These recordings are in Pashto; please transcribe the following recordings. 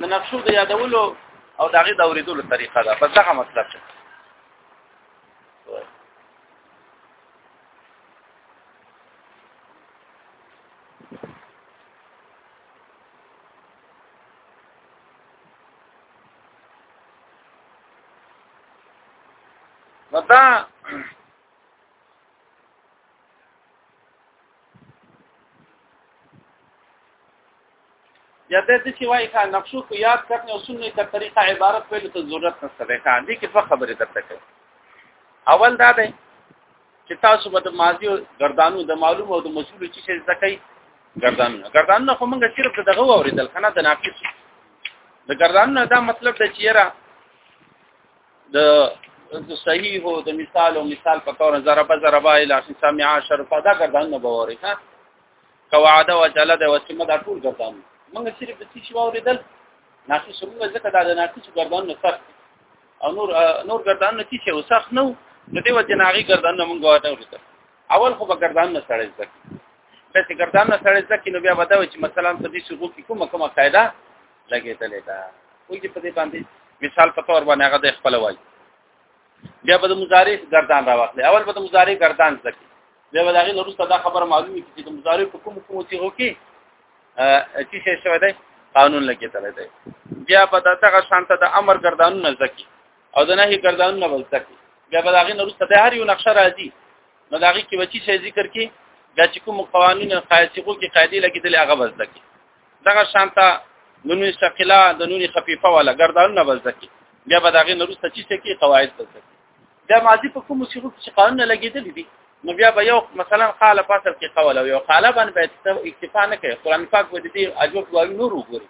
د نقشو د یادولو او دغه د اوریدلو طریقه ده په ځکه مطلب څه نو دا یا د دې چې وایي کا نقشو کو یاد کړنه او سنې کا طریقه عبارت په لته ضرورت نشته ده کا دې کې څه خبره درته کوي اول دا ده چې تاسو به د ماضي او گردانو د معلوم او د مسول چې څه ځکې گردانو گردانو خو موږ صرف دغه اوریدل کنه د ناقص د گردانو دا مطلب د چیرې د د صحیح او د مثال او مثال په تور ضربه ضربه اله سمع شرفه دا گردانو به وری ها قواعد او جله د وسیمه دا ټول ګردان موږ صرف د څه شو اوریدل ناقص موږ ځکه دا د ناقص ګردان نه سخت او نور نور ګردان نه چې وسخ نو نو دی وجه ناغي ګردان نه موږ واټه اوریدل اول خو به ګردان نه سړی ځکه بس ګردان نه سړی ځکه نو بیا ودا چې مثلا په دې شروع کې کومه کومه قاعده لګېدلې ده وایي په دې باندې مثال په تور باندې هغه د خپل وایي بیا به د مضارع گردان راوخلې اول به د مضارع گردان ځکه بیا به دغه وروسته دا خبره معلومه کیږي چې د مضارع په کوم کوم څه هوکي چې څه شوی دی قانون لګیدل دی بیا به دغه شانته د امر گردانونه ځکه او د نهي گردانونه بل ځکه بیا به دغه وروسته د هر یو نقشه راځي نو دغه کې وچی شي ذکر کې دا چې کوم قوانين قاعده کې قاعده لګیدل هغه بل ځکه دغه شانته د نون ثقيله د نون خفيفه ولا ګردان نه بزکی بیا به دغه نورسته چې څه کې قواعد بزکی دا ماضی په کوم صيغه کې قانون نه لګیدل دي نو بیا به یو مثلا قال فاصل کې قول او یو قال باندې به اکتفا نه کوي قران پاک به دې اجوب واوی نور وګوري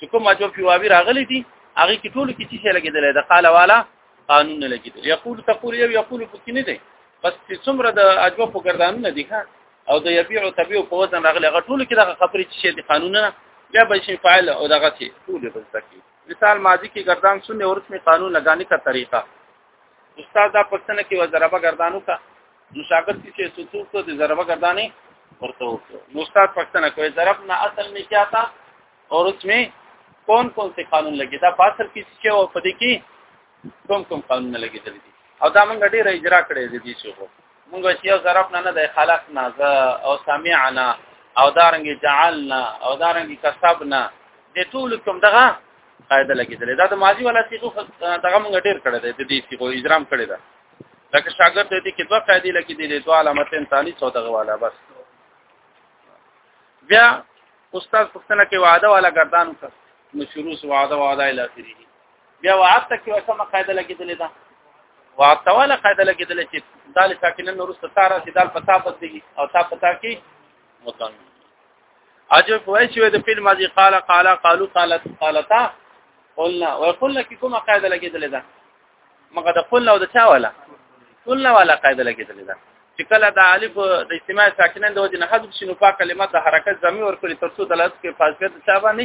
چې کوم اجوب واوی راغلي دي هغه کې ټول کې څه لګیدل دا قال والا قانون نه لګیدل یقول تقول یو یقول پکې نه دی بس څومره د اجوب ګردان نه دي ها او د یبيع او تبيع په وزن راغلي هغه ټول کې دغه خبرې چې شي د قانونونه بیا به شي فاعل او دغه شي ټول به ځکه مثال ماضی کې گردان سنې اور اس میں قانون لگانے کا طریقہ استاد دا پښتنه کې وزربه گردانو کا نو شاګرد کې چې سوتو کو د ضربه گردانې ورته وکړو نو استاد پښتنه کوي ضرب نه اصل نه کیا تا اور اس میں کون کون سے قانون لگے دا پاسر کې چې او پدې کې کوم کوم قانون لګیدل دي او دا موږ ډیر اجرا کړی دي دي شو موږ چې یو ضرب نه نه د خلق نه ز او سمعنا او دارنګ جعلنا او دارنګ کسبنا د ټول کوم دغه قاعده لګیدل دا د ماضی ولا صيغه دغه موږ ډیر کړی دي د دې صيغه اجرام کړی ده لکه شاګرد دې کې دوه قاعده لګیدل دي دوه علامتین ثاني څو دغه والا بس بیا استاد پښتنه کې وعده والا گردان مشروع وعده وعده الی اخره بیا وعدت کې وسمه قاعده لګیدلې ده وعدت ولا قاعده لګیدلې چې دال ساکنن ورسته تاره چې دال پتا پدې او تا پتا کې متن اجر کوی چې د فعل ماضی قال قال قالو قالت قالتا قلنا وقلنا کې کومه قاعده لګیدلې ده مګه د قلنا او د چا ولا قلنا ولا قاعده لګیدلې ده چې کله د الف د اجتماع ساکنن د وجه نه حذف شنو په کلمه د حرکت زمي ورکړي ترڅو دلالت کوي فاضله د چا باندې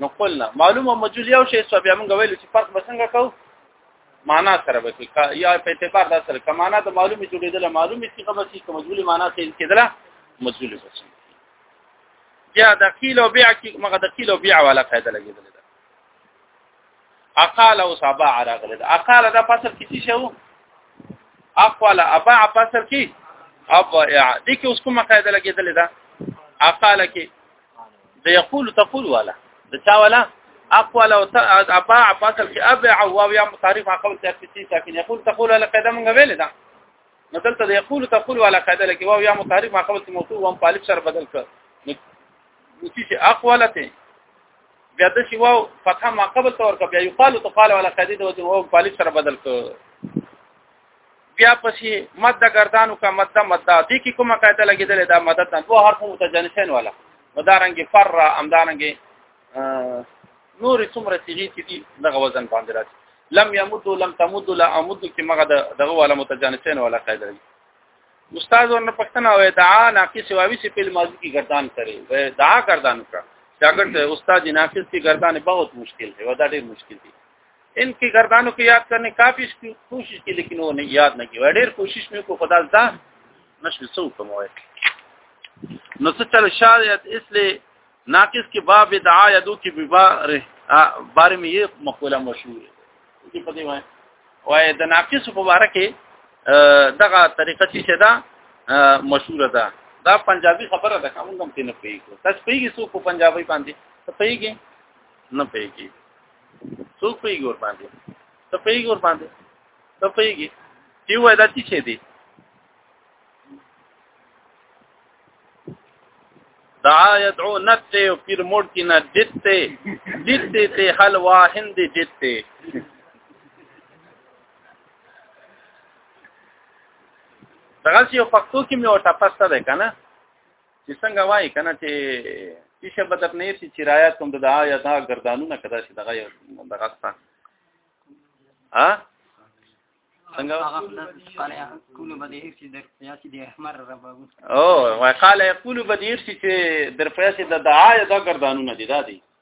نو قلنا معلومه مجهول یو شی سو بیا موږ ویل چې فرق به څنګه کو معنا سره به کې یا په اعتبار دا سره کمانا د معلومه جوړېدل معلومه چې کومه چې مجهول معنا کې کېدله مجهول به شي یا د قیل او بیع کې مغه د قیل او بیع ولا فائدہ لګېدل ده اقال او سبع راغله ده اقال دا فصل کې څه شو اقوال ابع فصل کې ابع دي کې اوس کومه قاعده لګېدل ده اقال کې د یقول تقول والا د چا والا اقوال او ابا عباس کې ابع او یا متعرف عقل تفسیر ساکن یقول تقول على قاعده مونږ ویل دا نو دلته د یقول تقول على قاعده لکه واو یا متعرف عقل کې موصوف او مخالف سره بدل کړ نو چې اقوالته بیا د شی واو فتح ما قبل تور کړ بیا یقال تقال على قاعده د وجه او مخالف سره بدل کړ بیا پسې مد گردانو کا مد مد دې کې کومه قاعده لګیدلې دا مدد نه دوه حرف متجانسین والا مدارنګ فر امدارنګ نور څومره صيغه کې دي دغه وزن باندې راځي لم يمد لم تمد لا امد کې مغه دغه والا متجانسین والا قاعده دي استاد ورنه پښتنه وې دعا ناقص واوي سي په ماضي کې گردان کرے دعا گردان کا شاګرد استاد ناقص کی گردان بہت مشکل ہے ودا ډیر مشکل دي ان کی گردانوں کو یاد کرنے کا بھی کوشش کی لیکن وہ نہیں یاد نہ کی ډېر کوشش مې کو خدا زدا نشو سو کومه نو څه چل شاید اس لیے ناقص کی باب دعا یدو کی ببار بارے میں یہ مقوله مشهور ہے دې په دې وایي وای د ناقص په اړه کې دغه طریقه چې دا مشهور ده دا پنجابي خبره ده کوم کوم کې نه پیږي تاسو پیږي سو په پنجابي باندې ته پیږي نه پیږي څوک پیږي ور باندې ته پیږي ور باندې ته پیږي دی وای دا څه دی دعا يدعو نته او پیر موړ کې نه دته دته ته حل واهند دته دغه یو پښتو کې مې او تاسو ته ده کنه چې څنګه وایي کنه چې پیشه به در نه شي چې رایا کوم د دعا یا دا گردانونه کدا شي دغه یو دغه ستا ها څنګه او وقاله یقول بدیر چې در پیسې د دعا یا دا گردانونه دي دا دي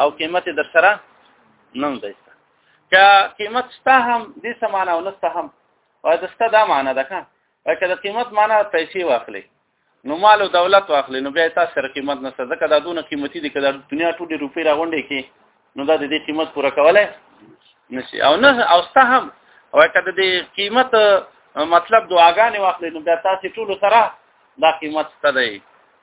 او قیمت در سره نه دی که قیمت ستا هم دې سمانه او نسته هم او د ستا دا معنا ده که که د قیمت معنا پیسې واخلي نو مال او دولت واخلي نو بیا تاسو سره قیمت نسته ځکه دا دونه قیمتي دي که د دنیا ټولې روپۍ راغونډې کې نو دا د دې قیمت پوره کولای نشي او نه او ستا هم او که د دې قیمت مطلب دعاګانې واخلي نو بیا تاسو ټول سره دا قیمت ستدای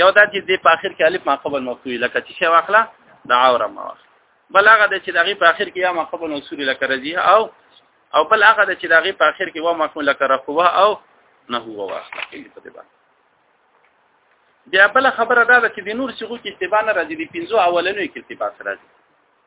یو دا چې د په اخر کې الف ماقبل مفتوح لکه چې شی واخله د عوره ما واخله بل هغه د چې دغه په اخر کې یا ماقبل مفتوح لکه رضی او او بل هغه د چې دغه په اخر کې و مفعول لکه رفوه او نه هو واخله په دې باندې بیا بل خبره دا ده چې د نور صيغو کې استبانه راځي د پنځو اولنو کې استبانه راځي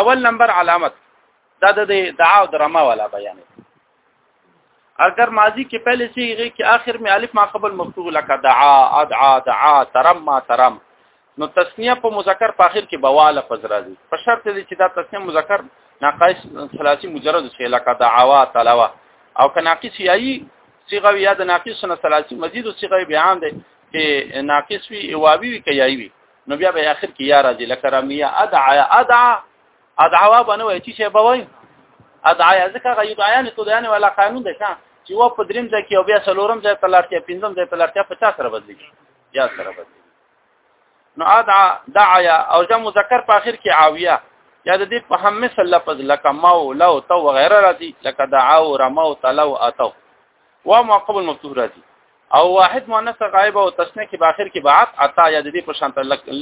اول نمبر علامت دا د دعا او درما والا بیان دی اگر ماضی کې پہلے صيغه کې آخر میں الف ما قبل مفتوح لك دعا ادعا دعا ترم ما ترم نو تسنیه په مذکر په اخر کې بواله پز راځي په شرط دي چې دا تسنیه مذکر ناقص ثلاثي مجرد شي لك دعوا تلاوا او کناقص یایي صيغه یا د ناقص نه ثلاثي مزید صيغه به عام دي چې ناقص وي واوي وي کيایي وي نو بیا به اخر کې یا راځي لکه رمیا ادعا ادعا ادعا باندې وایي چې شی بوي ادعا ځکه غي دعایان ته دانه ولا قانون ده چې و په دریم ځای کې او بیا سلورم ځای ته لارتیا پنځم ځای ته لارتیا په چا سره بدلی یا سره بدلی نو ادعا دعا او جمع مذکر په اخر کې عاویه یا د دې په هم مثل لفظ لکه ما او لو تو وغيرها راځي لکه دعا او رما او تلو اتو و ما قبل مفتوح راځي او واحد مؤنث غائب او تسنیه کې په اخر کې بعد عطا یا د دې په شان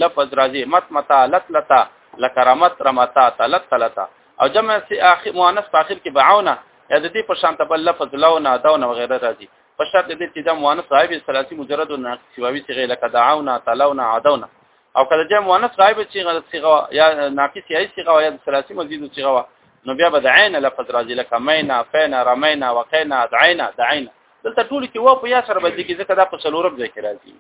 لفظ راځي مت متا لت لتا لکرمت رمتا تلت تلتا او جمع سي اخر مؤنث په اخر کې بعونه یا د دې په شان تبل لفظ لونه دونه وغيرها راځي په شرط دې چې د مؤنث غائب ثلاثي مجرد او سیواوي صيغه لکه دعونه تلونه عدونه او کله چې مؤنث غائب صيغه صيغه یا ناقص یا صيغه یا ثلاثي مزيد صيغه نو بیا به د عین لفظ راځي لکه مینا فینا رمینا وقینا دعینا دعینا دلته ټول کې و په یا سره باندې کې ځکه دا په سلورم ځای کې راځي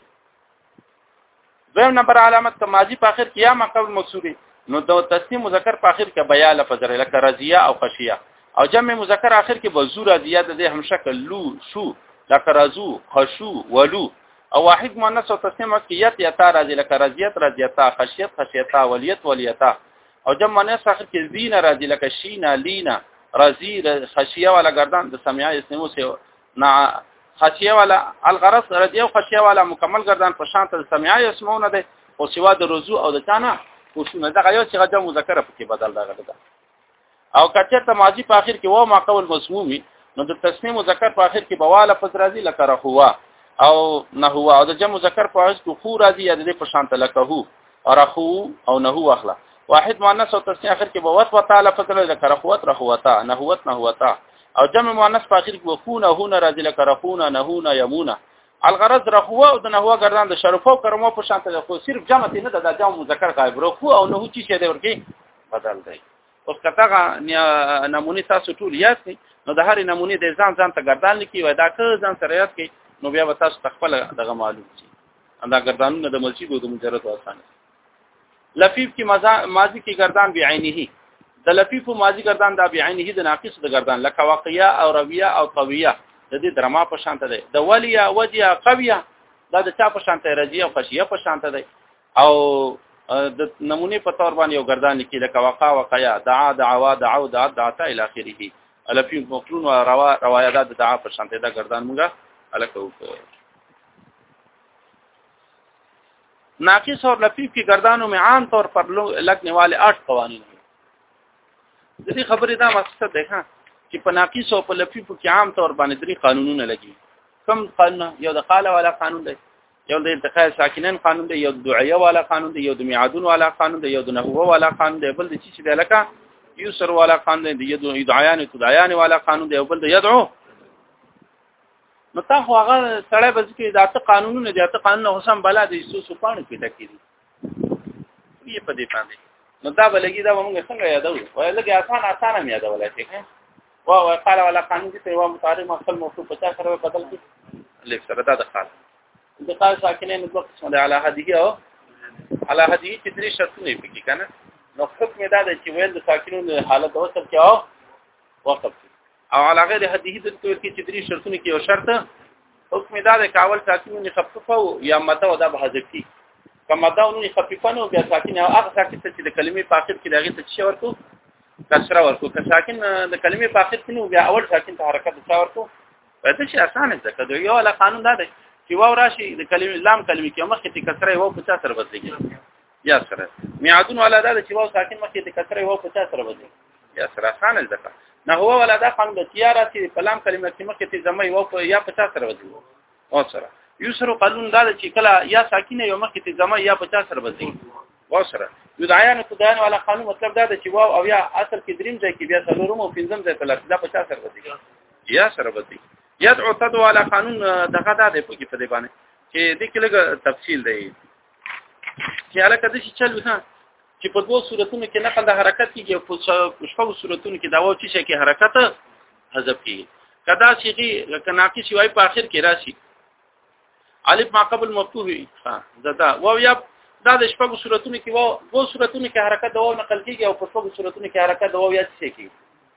دویم نمبر علامت ته ماضی په اخر کې یا مقبل مکسوري نو د تسنیم مذکر په اخر کې بیا لفظ لري لکه رضیه او خشیه او جمع مذکر اخر کې بزور رضیه د دې هم شکل لو شو لکه رزو خشو ولو او واحد مؤنث او تسنیم کې یت یتا راځي لکه رضیت رضیتا خشیت خشیتا ولیت ولیتا او جمع مؤنث اخر کې زین راځي لکه شینا لینا راځي خشیه ولا گردان د سمیا اسمو سه نا خشیه ولا الغرس ردی او خشیه ولا مکمل گردان په شان ته سمیا اسمو نه ده او سوا د رجوع او د چانه او شنو دغه یو چې غجم مذکر په کې بدل دغه ده او کچه ته ماضی په اخر کې و ما قول مسمومی نو د تسنیم مذکر په اخر کې بواله پس راځي لکه رهوا او نه هو او د جمع مذکر په اخر کې خو راځي یا د په شان ته لکه هو رخو او نه هو اخلا واحد مؤنث او تسنیه اخر کې بوت وتعالى فضل ذکر اخوت رخوتا نهوت نهوتا او جمع مؤنث په اخر کې وکونه هونه راځي لکه رخونه نهونه یمونه الغرض رخوه او د نهوه ګردان د شرفو او کرمو په شان ته خو صرف جمع نه ده د جمع مذکر غایب رخو او نهو چې شه دی ورکی بدل دی اوس کتاغه نمونه تاسو ټول یاد کړئ نو د هر نمونه د ځان ځان ته ګردان لیکي وای دا که ځان سره یاد کړئ نو بیا به تاسو تخپل دغه معلوم شي دا ګردانونه د مسجد او د مجرد واسانه لفیف کې ماضی کې ګردان بعینه د لفیف ماضی ګردان د بعینه د ناقص د ګردان لکه واقعیا او رویه او قویه د دې درما په شان ته ده د ولیا ودیا قویه دا د چا په شان ته رضیه او خشیه په شان ته ده او د نمونه په تور باندې یو ګردان کې لکه وقا وقیا دعا دعوا دعو دعا دعتا الی اخره الفیف مقرون و روا روایات د دعا په شان ته ده ګردان موږ الکه وکړو ناقص اور لفیف کی گردانوں میں عام طور پر لگنے والے آٹھ قوانین ہیں دې خبرې دا مقصد دی ها چې په ناقص او په لفیف کې عام طور باندې درې قانونونه لګي کم قانون یو د قاله والا قانون دی یو د التقاء ساکنین قانون دی یو د دعیه والا قانون دی یو د میعادون والا قانون دی یو د نحوه والا قانون دی بل د چی چې دی لکه یو سر والا قانون دی یو د یدعیان تدعیان والا قانون دی بل د یدعو نو تا خو هغه سړی به ځکه دا ته قانونونه دي ته قانون نه حسام بلا د یسو سپانو کې ډکې دي یې په دې باندې نو دا بلګي دا موږ څنګه یادو وای لګي آسان آسان مې یادو ولا شي وا وا قال ولا قانون دي ته وا متعارف مخل موصوف 50 سره بدل کی لیک سره دا د خال د قال ساکنه نو وخت څنګه علی هدیه او علی هدیه چې درې شرطونه پکې کنه نو حکم دا دی چې ویل د ساکنونو حالت وصل کې او وقف او علا غیر حدیث د کوي چې درې شرطونه کې یو شرط حکم دا د کاول ساکن نه خففه او یا مته او دا به حذف کی کما دا نو خففه نو بیا ساکن او هغه ساکن چې د کلمې په اخر کې دغه څه شي ورکو کسره ورکو که ساکن د کلمې په اخر کې نو بیا اول ساکن ته حرکت څا ورکو پته شي اسانه ده کله یو لا قانون دا دی چې واو راشي د کلمې لام کلمې کې مخکې ته کسره یو په څا سره بدلېږي یا سره میعادون ولا دا چې واو ساکن مخکې ته کسره یو په څا سره بدلېږي یا سره خان ځکه نه هو ولا دا خان د تیارا چې پلام کلمه کې مخکې ته زمې وو په یا 50 سره ودی او سره یو سره قانون دا چې کله یا ساکینه یو مخکې ته زمې یا 50 سره ودی او سره یو دایانه ته دایانه ولا قانون مطلب دا چې واو او یا اصل کې دریم ځای کې بیا څلورم او پنځم ځای په لار دا 50 سره ودی یا سره ودی یدعو تدو علی قانون دغه دا دی په کې په دی باندې چې د کله تفصیل دی چې علاقه د شي چل وسه چې په دوه صورتونو کې نقل د حرکت کیږي او په شپږ صورتونو کې داوا چې شي کې حرکت حذف کیږي کدا شيغي لکه ناقص وای په اخر کې راشي الف ما قبل مفتوح ها زدا واو یا دا د شپږ صورتونو کې واو دوه صورتونو کې حرکت دوا نقل کیږي او په شپږ صورتونو کې حرکت دوا یا څه کیږي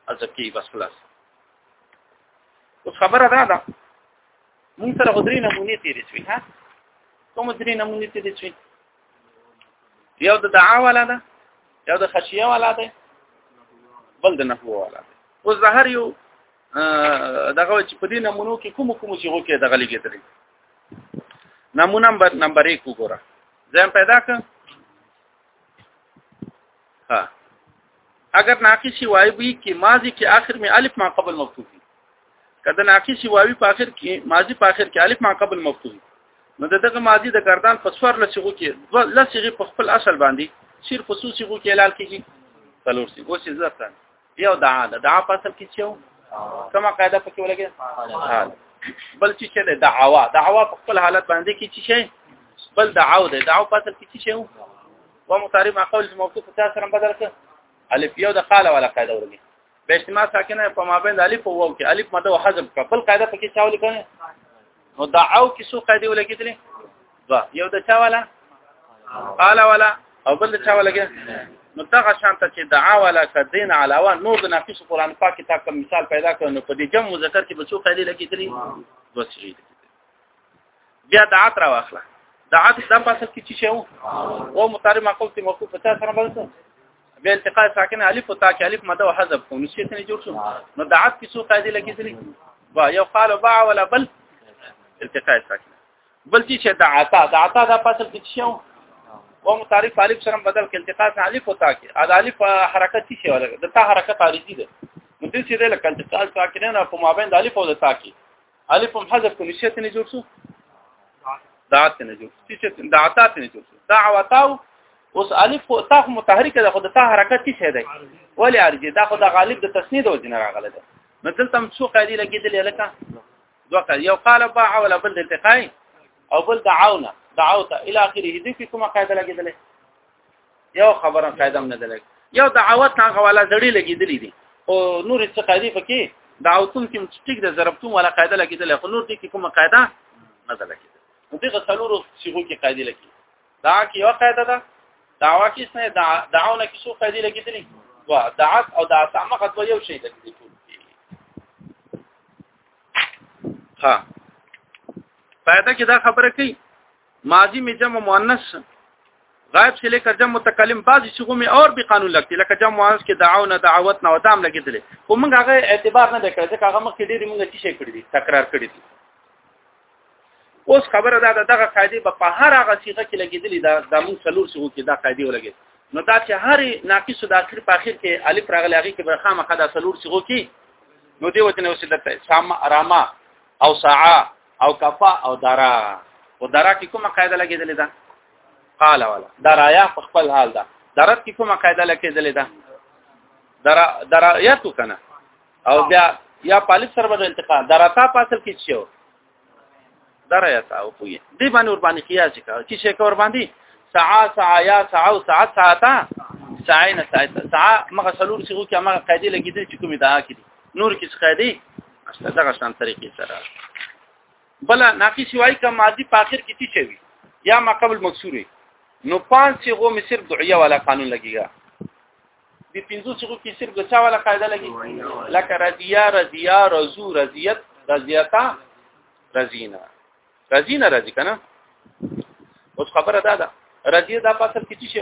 حذف کیږي بس خلاص اوس خبره ده دا موږ سره غدري نمونه تیرې شوې ها کوم درې نمونه تیرې شوې یو د دعا والا ده یو د خشیه والا ده بل د نحو والا ده اوس د هر یو دغه چې په دې نمونو کې کوم کوم چې غو کې دغه لګې درې نمونه نمبر نمبر 1 وګوره ځم پیدا کړ ها اگر ناقصی وای وی کې ماضی کې آخر میں الف ما قبل مفتوح کله ناقص واوی په اخر کې ماضی په اخر کې الف ما قبل مفتوح نو دغه ماضی د گردان په سوار لسغو کې لسغه په خپل اصل باندې صرف خصوصي غو کې اعلان کیږي څلور سی اوس ځکه یو دعا ده دعا په اصل کې څه کومه قاعده پکې ولګي حال بل چې څه ده دعوا دعوا په خپل حالت باندې کې چې شي بل دعا ده دعا په اصل کې چې شي و متعرب مع قول موقوف تاسو سره بدل کړ الف یو د قاله ولا قاعده ورګي به اجتماع ساکنه په مابین د الف او واو کې الف مده او حذف کا بل قاعده پکې چا ولیکل نو دا او کې سو قاعده ولیکلې دا یو د چا والا قال ولا او بل د چا والا کې نو دغه شانت چې دعا ولا کدین علاوه نور د نفس قران پاک کې تا کوم مثال پیدا کړو نو په دې جمع مذکر کې به څو قاعده لګېدلې دوه شي بیا دعا تر واخله دعا د پاسه کې چې شو او متارم عقل ته موقوف پتا سره باندې به التقاء ساکن الف او تا کې الف مده او حذف کو نو څه څه جوړ شو نو د عطف کې څو قاعده لګې دي وا یو قال باع ولا بل التقاء ساکن بل چې د عطا د عطا د فصل کې شو او متعرف الف سره بدل کې التقاء سره الف او تا کې ا الف حرکت شي ولا د تا حرکت عارضي ده مدې چې د التقاء ساکن نه په مابین د الف او د تا کې الف هم حذف کوم شي ته نه جوړ شو دعات نه جوړ شي چې دعات نه جوړ شو دعوتاو اوس الف خو تا خو متحرک ده خو د تا حرکت څه شي دی ولی ارجه دا خو د غالب د تسنید او جن راغله ده نو دلته هم څو قاعده لګیدلې لکه دوه قاعده یو قال باع ولا بل د التقاء او بل دعونا دعوت الى اخره دې کومه قاعده لګیدلې یو خبره قاعده نه دلګ یو دعوت هغه ولا زړی لګیدلی دي او نور څه قاعده پکې دعوتون کې مستیک د ضربتون ولا قاعده لګیدل خو نور دې کې کومه قاعده نه ده لګیدل نو دغه څلورو صيغو کې قاعده لګي دا کې یو قاعده ده دعوا کې څه دعونه کې څو قاعده لګیدلې وا دعات او د اسامه خطوه یو شی ده ها فائدہ کې دا خبره کوي ماضی می جمع مؤنث غائب سے لے کر جمع متکلم بعضی صيغو میں اور بھی قانون لگتی لکه جمع مؤنث کې دعونا دعوتنا ودام لګیدل خو موږ هغه اعتبار نه وکړ ځکه هغه مخکې ډېری موږ چې شي کړی دي تکرار کړی دي اوس خبره ده دغه قاعده په په هر هغه صيغه کې لګیدلې ده د موږ څلور صيغو کې دا قاعده ولګي نو دا چې هر ناقص د اخر په اخر کې الف راغلی هغه کې به خامخا د څلور صيغو کې نو دی وته نو سیدته سام راما او ساعه او کفا او درا او درا کې کومه قاعده لګېدلې ده قال ولا درایا په خپل حال ده درت کې کومه قاعده لګېدلې ده درا درا یا تو کنه او بیا یا پالیس سره به انتقال دراتا پاسل کې شو دریا تا او پوی دی باندې ور باندې قیاس کا چې شي کور باندې سعا سعا یا سعا او سعا ساعتا سعینا ساعتا سعا مغه سلور سیغو کې مغه قاعده لګیدل چې کومه دا کې نور کې څه قاعده اصل دغه شان طریقې سره بل ناقص وای کا ماضی په اخر کې تی چوي یا ما قبل مکسوري نو پنځ صيغو مې صرف دعيه والا قانون لګيږي د پنځو صيغو کې صرف د چا والا قاعده لګي لکه رضيا رضيا رزو رضيت رضيتا رزينا رزينا رضي کنه اوس خبره ده ده رضيه دا په اصل کې څه شي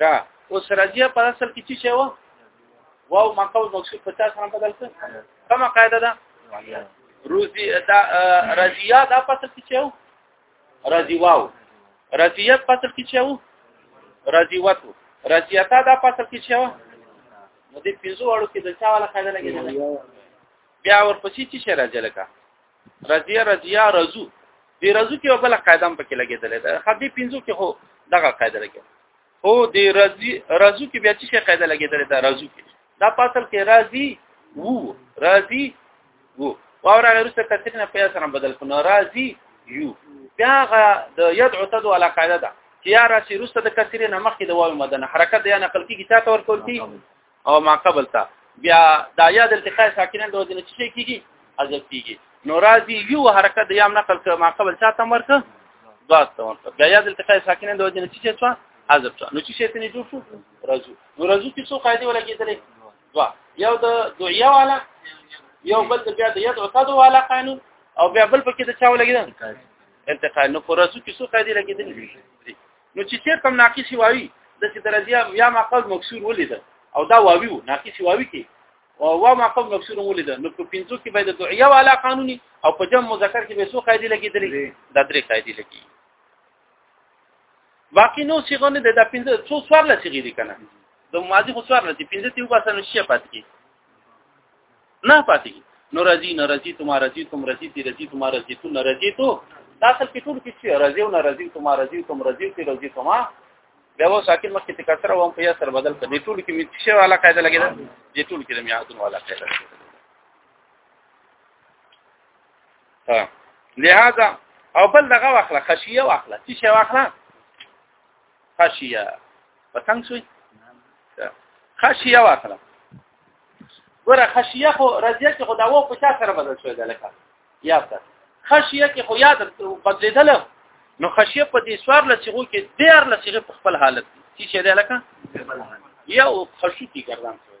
دا اوس راځي په اصل کې څه شی و واو مقام مقصود په تاسو باندې بدل څه کومه قاعده ده روزي دا رضیا دا په اصل کې څه و رضی واو رضیت په اصل کې څه و رضی وتو رضیتا دا په اصل کې څه و نو دې پنځو اړو کې د چا ولا قاعده لګیدل بیا ورپسې چې شي راځي لکه رضیه رضیه رزو دې رزو کې بل قاعده هم پکې لګېدلې ده حدی پنځو کې هو دغه قاعده لګېدلې هو دې رضی رزو کې بیا چې قاعده لګېدلې ده رزو کې دا پاتل کې رضی وو رضی وو او را غیرسته کثیر نه پیاسه نه بدل کنه رضی یو بیا د یدعو تدو علی قاعده ده چې یا راشي روسته د کثیر نه مخکې د واو مدنه حرکت یا نقل کیږي تا تور کول کی او ما قبل تا بیا دا یا د التقاء ساکنه د وجه نه شي کیږي حذف کیږي نو راځي یو حرکت د یام نقل کړه ما قبل چا تم ورکه دوه تم ورکه بیا یا د التقاء ساکنه د وجه نه شي څه حذف شو نو چې شي ته نه جوړ شو راځو نو راځو کې څو قاعده ولا کېدلې دوه یو د دعیا والا یو بل بیا د یدعو تدو والا قانون او بیا بل پکې د چا ولا کېدل انتقال نو فرزو کې څو قاعده لګېدلې نو چې چیرته هم ناقص واوي د چې درجه یا ما قبل مکسور ولید او دا واوي وو ناقص واوي کې او وا ما قبل مکسور ولید نو په پنځو کې باید دعیه والا قانوني او په جمع مذکر کې به سو قاعده لګیدلې دا درې قاعده لګي باقی نو صيغه نه ده د پنځه څو سوار لسی غیدي کنه د ماضي خو سوار لسی پنځه تی وباسنه شي پات کی نه پاتې نو رضی نه رضی تم رضی تم رضی تی رضی تم رضی تو نه رضی تو دا اصل کې ټول کې چې رضی او نه رضی تم رضی تم رضی تی رضی تم دا و ساکن مخکې تکثر او هم په یا سره بدل کړي ټول کې می څه والا قاعده لګیدا دې ټول کې د میعادون والا قاعده ها لہذا او بل دغه واخله خشیه واخله چې شی واخله خشیه پتنګ شوی خشیه واخله ګوره خشیه خو رضیه کې خو دا و په چا سره بدل شوی دی لکه یا څه خشیه کې خو یاد بدلیدل نو خشیه په دې سوار لسیغو کې ډیر لسیغه په خپل حالت کې چې دی لکه یو خشوع کی ګردان شوی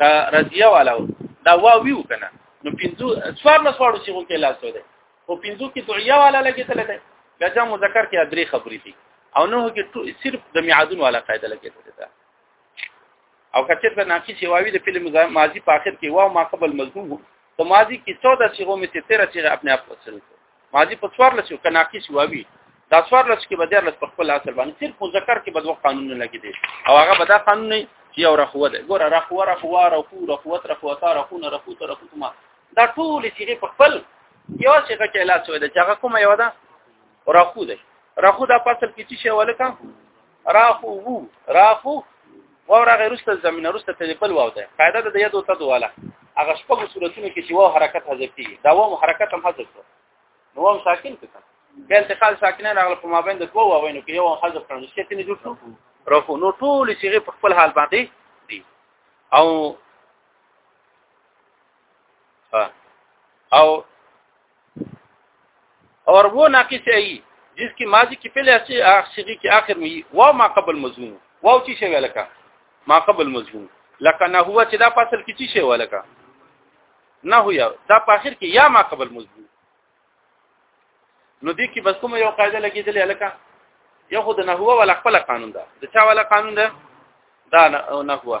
دا رضیه والا دا واو ویو کنه نو پنځو څوار نه څوارو چې غو کې لاس دی او پنځو کې دعیا والا لګیدل دی لجا مذکر کې درې خبرې دي او نو کې صرف د میعادون والا قاعده لګیدل ده او کچر د ناقص واوی د فعل ماضی په اخر کې واو ما قبل مضمون هو تو ماضی کې 14 صيغو میں سے 13 صيغه خپل اپ وصل ماضی په څوار لسو کې ناقص واوي دا څوار لس کې بدر لس په خپل اصل باندې صرف مذکر کې بدو قانون نه لګي دي او هغه بدا قانون نه چې یو رخوه ده ګوره رخوه رخوه رخو رخوه رخوه تا رخو نه رخو ته رخو ما دا ټول چې په خپل یو څه کې علاج وي دا چې هغه کومه یو ده رخو ده رخو دا په اصل کې څه شی ولکه راخو وو راخو واو راغی رسته زمينه رسته ته بل واو ده قاعده د یادو تدو والا هغه شپږ صورتونو کې چې واو حرکت حذف کیږي دا واو حرکت هم حذف کړو نو واو ساکن کړه بیا انتقال ساکنه راغله په مابین د دوه واوینو کې یو حذف کړو چې تنه جوړ شو رفو نو ټول چې په خپل حال باندې دي او او اور وہ ناقص ہے جس کی ماضی کی پہلے سے آخری کی آخر میں وہ ما قبل مضمون وہ چی شے ولکا ما قبل مضمون لکه نه هو چې دا فصل کې چی شی ولکه نه هو یا دا په اخر کې یا ما قبل مضمون نو دې کې بس کوم یو قاعده لګیدلې الکه یو خود نه هو ولا خپل قانون ده د چا ولا قانون ده دا نه هو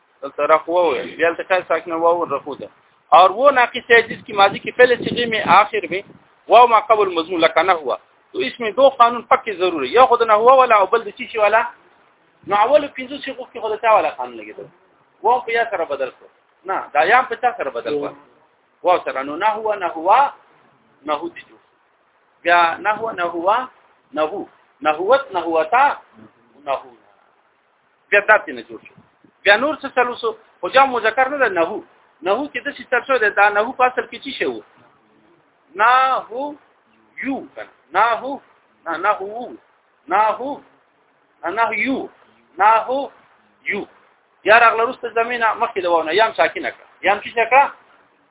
دلته رخو وي بیا دلته خیر ساکنه واو رخو ده اور وہ ناقص ہے جس کی ماضی کی پہلے صیغے میں آخر میں واو ما قبل مضمون لکا نہ ہوا تو اس میں دو قانون پکې ضروري یو خود نه هوا ولا او بل د چی ولا نو اول پنځو صيغو کې خود تا ولا قانون لګیدل و په یا سره بدل کو نه دا یا په تا سره بدل کو و سره نو نه هوا نه هوا نه هو دي بیا نه هوا نه هوا نه هو نه هوت نه هوتا نه هو بیا دا تنه جوړ شو بیا نور څه چلو سو خو جام مذکر نه نه هو نه هو کې د څه تر څو ده دا نه هو په اصل کې چی شو نه هو یو کنه نه هو نه نه هو نه هو نه یو نه هو یو یا راغله روسته زمينه مخکې لونه یام ساکینه کړه یام چې کړه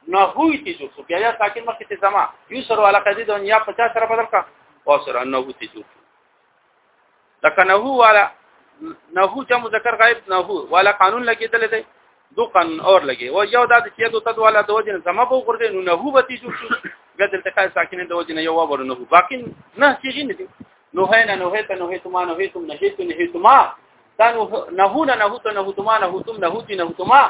نه هوی تی جو سو بیا یا ساکن مخکې ته زما یو سره علاقه دي دنیا 50 سره بدل کا او سره نه هوی تی جو لکه نه هو والا نه هو چې مذکر غائب نه هو والا قانون لګیدل دی دو قانون اور لګي او یو دا چې دو تد والا د وجه زما په ورته نو نه هو به تیجو شو ګد التقاء ساکنه د وجه نه یو ور نه هو باقی نه کیږي نه دي نو هه نه نو هه ته نو هه تما نو هه تم نه هه ته نه تما دا نو نه هو نه هو ته نه هو تما نه هو تم نه هو تی نه هو تما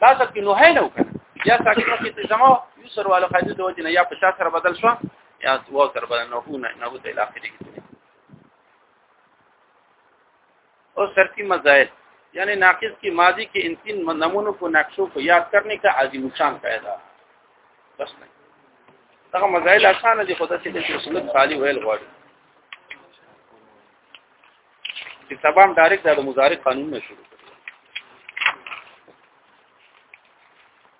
دا څه کې نو هه نه وکړه یا ساکنه کې زما یو سر والا قاعده د وجه نه یا په شاسره بدل شو یا و تر بل نه هو نه نه ته الاخر کې او سرتی مزایل یعنی ناقص کی ماضی کې ان تین نمونو کو نقشو کو یاد کرنے کا عظیم شان پیدا بس نه دا مزایل آسان دي خدای چې د سنت خالی ویل غواړي چې سبا هم ډایرکټ د مضارع قانون نه شروع